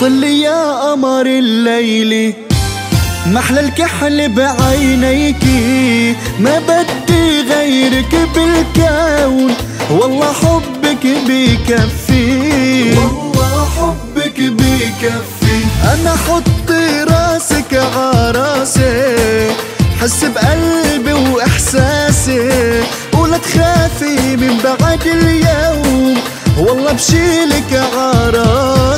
طلي يا قمر الليل محلى الكحل بعينيكي ما بدي غيرك بالكون والله حبك بكفي والله حبك بكفي أنا حط راسك عراسي حس بقلبي وإحساسي ولا تخافي من بعد اليوم والله بشيلك عراسي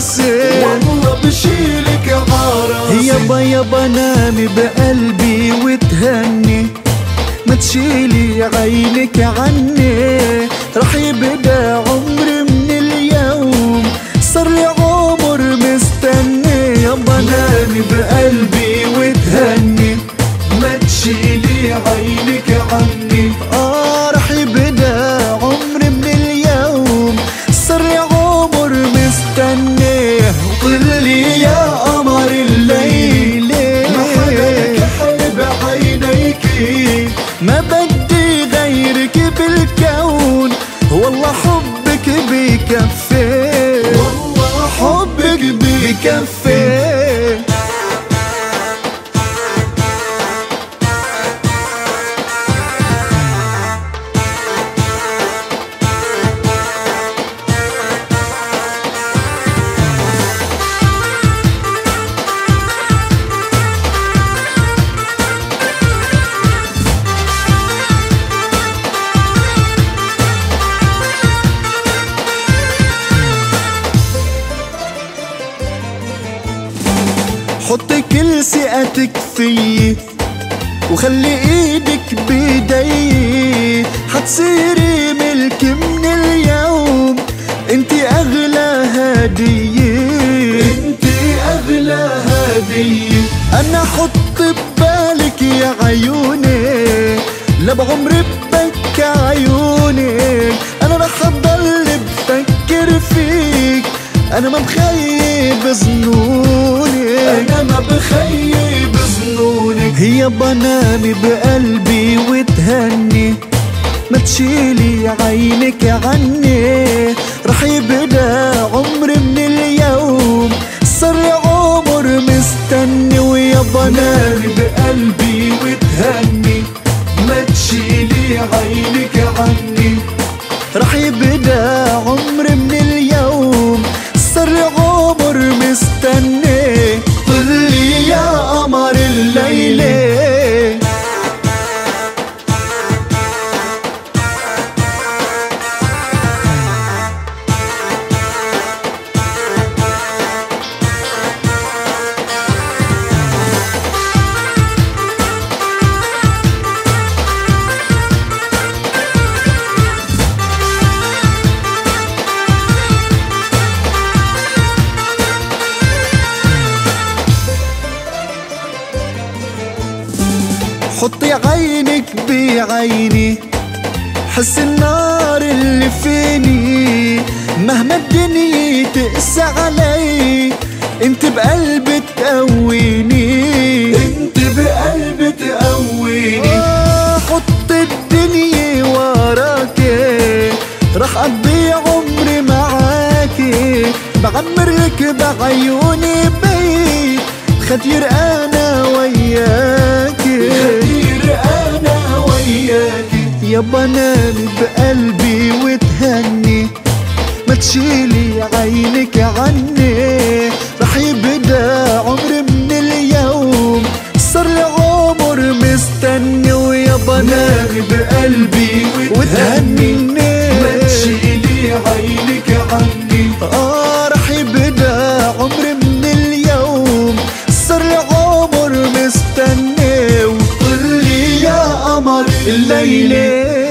يابا نامي بقلبي وتهني. ما تشيلي عينك عني رح يبدأ عمري. ما بدي غيرك بالكون. والله حبك بكفي والله حبك بكفي حط كل ثقتك فيي وخلي إيدك بيدي. حتصيري ملك من اليوم. أنتي أغلى هدية. انت أغلى هدية. أنا حط ببالك يا عيوني. لا بعمري ببكى عيونك أنا رح أضل بفكر فيك. أنا ما مخيب ظنونك هي بنامي بقلبي وتهني. ما تشيلي عينك عني. رح يبدأ عمري من اليوم. صار عمر مستني ويا بنامي نامي بقلبي وتهني. ما تشيلي عينك عني. رح يبدا حطي عينك بعيني حس النار اللي فيني. مهما الدنيا تقسى علي انت بقلبي تقويني. انت بقلبي تقويني. آه، حط الدنيا وراكي رح أقضي عمري معاكي بعمرك بعيوني بيت خدير أنا وياكي وياكي يا بنام بقلبي وتهني. ما تشيلي عينك عني. رح يبدأ عمري القمر الليلة